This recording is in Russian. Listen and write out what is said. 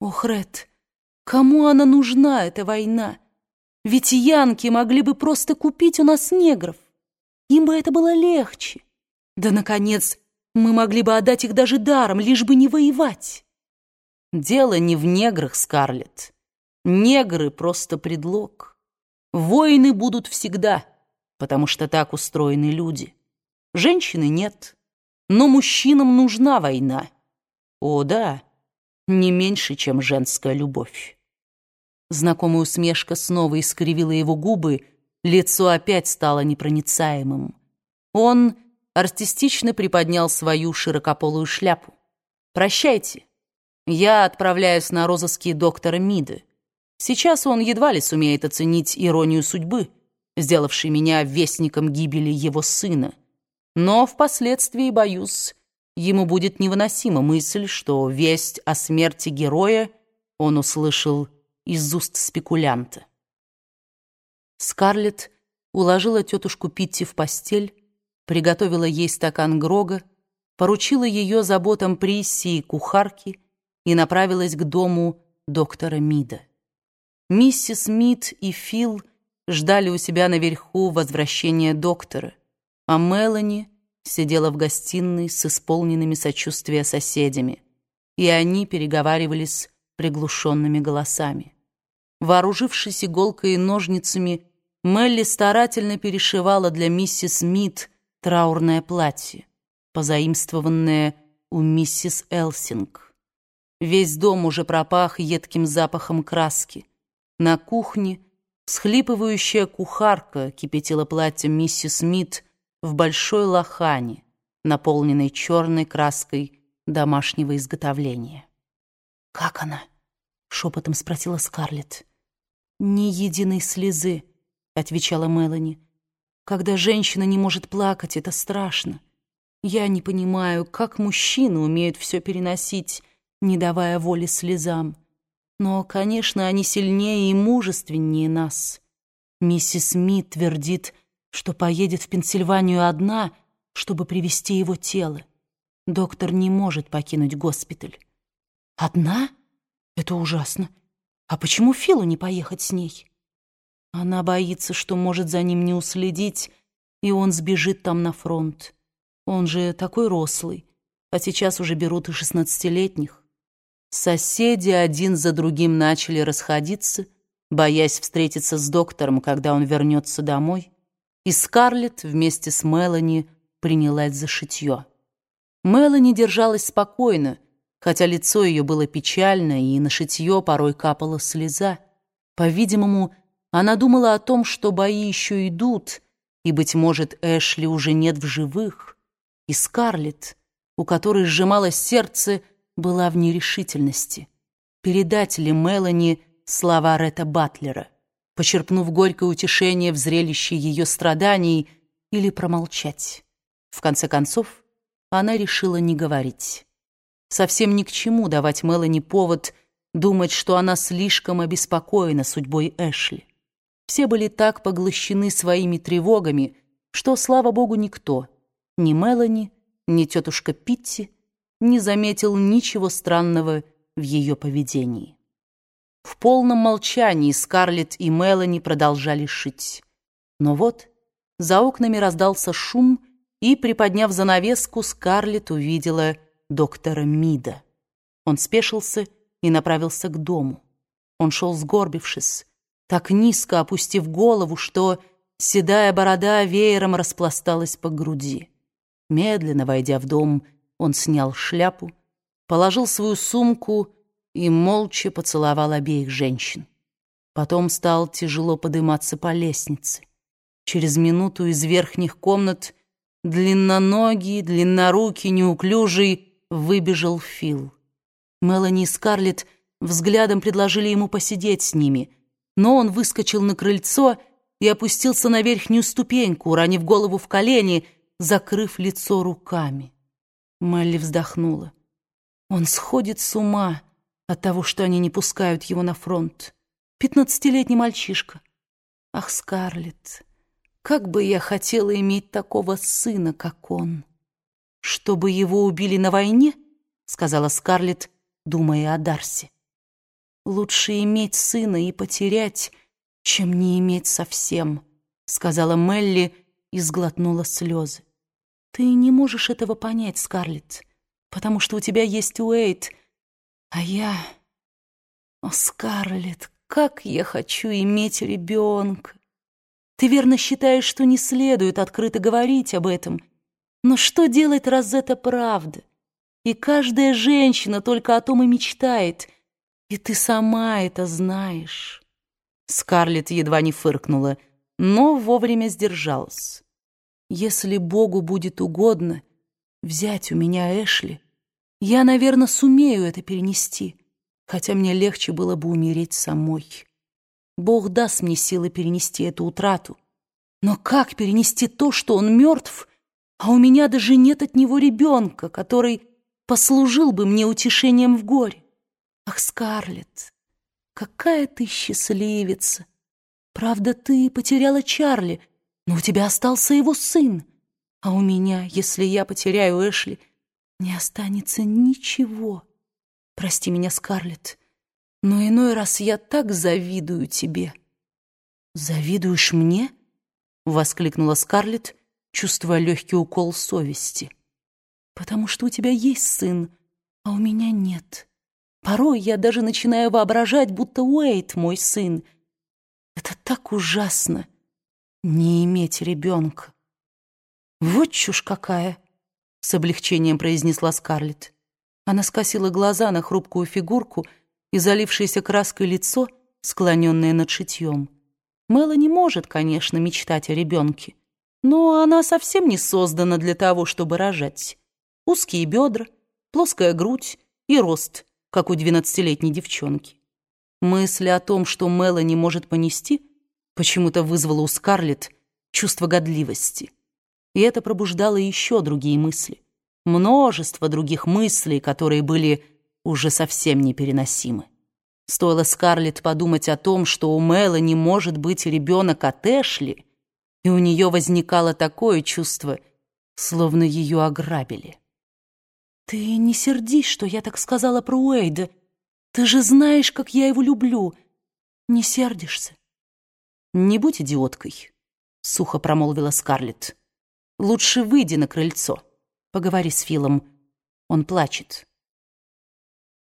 Ох, Ред, кому она нужна, эта война? Ведь янки могли бы просто купить у нас негров. Им бы это было легче. Да, наконец, мы могли бы отдать их даже даром, лишь бы не воевать. Дело не в неграх, Скарлетт. Негры — просто предлог. Войны будут всегда, потому что так устроены люди. Женщины нет, но мужчинам нужна война. О, да, не меньше, чем женская любовь. Знакомая усмешка снова искривила его губы, лицо опять стало непроницаемым. Он артистично приподнял свою широкополую шляпу. «Прощайте. Я отправляюсь на розыски доктора Миды. Сейчас он едва ли сумеет оценить иронию судьбы, сделавшей меня вестником гибели его сына. Но впоследствии, боюсь, ему будет невыносима мысль, что весть о смерти героя он услышал из уст спекулянта. Скарлетт уложила тетушку Питти в постель, приготовила ей стакан Грога, поручила ее заботам Присси и кухарки и направилась к дому доктора Мида. Миссис Мид и Фил ждали у себя наверху возвращения доктора, а Мелани сидела в гостиной с исполненными сочувствия соседями, и они переговаривались приглушенными голосами. Вооружившись иголкой и ножницами, Мелли старательно перешивала для миссис Мид траурное платье, позаимствованное у миссис Элсинг. Весь дом уже пропах едким запахом краски. На кухне всхлипывающая кухарка кипятила платье миссис Смит в большой лохане, наполненной черной краской домашнего изготовления. «Как она?» — шепотом спросила Скарлетт. «Ни единой слезы», — отвечала Мелани. «Когда женщина не может плакать, это страшно. Я не понимаю, как мужчины умеют все переносить, не давая воли слезам. Но, конечно, они сильнее и мужественнее нас. Миссис Смит твердит, что поедет в Пенсильванию одна, чтобы привести его тело. Доктор не может покинуть госпиталь. Одна? Это ужасно. А почему Филу не поехать с ней? Она боится, что может за ним не уследить, и он сбежит там на фронт. Он же такой рослый, а сейчас уже берут и шестнадцатилетних. Соседи один за другим начали расходиться, боясь встретиться с доктором, когда он вернется домой, и Скарлетт вместе с Мелани принялась за шитье. Мелани держалась спокойно, хотя лицо ее было печально, и на шитье порой капала слеза. По-видимому, она думала о том, что бои еще идут, и, быть может, Эшли уже нет в живых, и Скарлетт, у которой сжималось сердце, была в нерешительности. Передать ли Мелани слова Ретта Батлера, почерпнув горькое утешение в зрелище ее страданий, или промолчать? В конце концов, она решила не говорить. Совсем ни к чему давать Мелани повод думать, что она слишком обеспокоена судьбой Эшли. Все были так поглощены своими тревогами, что, слава богу, никто, ни Мелани, ни тетушка Питти, не заметил ничего странного в ее поведении. В полном молчании Скарлетт и Мелани продолжали шить. Но вот за окнами раздался шум, и, приподняв занавеску, Скарлетт увидела доктора Мида. Он спешился и направился к дому. Он шел сгорбившись, так низко опустив голову, что седая борода веером распласталась по груди. Медленно войдя в дом, он снял шляпу, положил свою сумку и молча поцеловал обеих женщин. Потом стал тяжело подниматься по лестнице. Через минуту из верхних комнат длинноногий, длиннорукий, неуклюжий выбежал Фил. Мелани и Скарлетт взглядом предложили ему посидеть с ними, но он выскочил на крыльцо и опустился на верхнюю ступеньку, уронив голову в колени, закрыв лицо руками. Молли вздохнула. Он сходит с ума от того, что они не пускают его на фронт. Пятнадцатилетний мальчишка. Ах, Скарлетт, как бы я хотела иметь такого сына, как он. Чтобы его убили на войне, сказала Скарлетт, думая о Дарсе. «Лучше иметь сына и потерять, чем не иметь совсем», — сказала Мелли и сглотнула слезы. «Ты не можешь этого понять, Скарлетт, потому что у тебя есть Уэйт, а я... О, Скарлетт, как я хочу иметь ребенка! Ты верно считаешь, что не следует открыто говорить об этом, но что делать, раз это правда? И каждая женщина только о том и мечтает, и ты сама это знаешь». Скарлетт едва не фыркнула, но вовремя сдержалась. «Если Богу будет угодно взять у меня Эшли, я, наверное, сумею это перенести, хотя мне легче было бы умереть самой. Бог даст мне силы перенести эту утрату. Но как перенести то, что он мертв, а у меня даже нет от него ребенка, который послужил бы мне утешением в горе? Ах, Скарлетт, какая ты счастливица! Правда, ты потеряла Чарли, но у тебя остался его сын. А у меня, если я потеряю Эшли, не останется ничего. Прости меня, Скарлетт, но иной раз я так завидую тебе. Завидуешь мне? Воскликнула Скарлетт, чувствуя легкий укол совести. Потому что у тебя есть сын, а у меня нет. Порой я даже начинаю воображать, будто Уэйт мой сын. Это так ужасно не иметь ребенка. Вот чушь какая! — с облегчением произнесла Скарлетт. Она скосила глаза на хрупкую фигурку и залившееся краской лицо, склоненное над шитьем. Мэла не может, конечно, мечтать о ребенке, но она совсем не создана для того, чтобы рожать. Узкие бедра, плоская грудь и рост, как у двенадцатилетней девчонки. Мысль о том, что Мэла не может понести, почему-то вызвала у Скарлетт чувство годливости — и это пробуждало еще другие мысли. Множество других мыслей, которые были уже совсем непереносимы. Стоило Скарлетт подумать о том, что у Мелани может быть ребенок от Эшли, и у нее возникало такое чувство, словно ее ограбили. «Ты не сердись, что я так сказала про Уэйда. Ты же знаешь, как я его люблю. Не сердишься?» «Не будь идиоткой», — сухо промолвила Скарлетт. Лучше выйди на крыльцо. Поговори с Филом. Он плачет.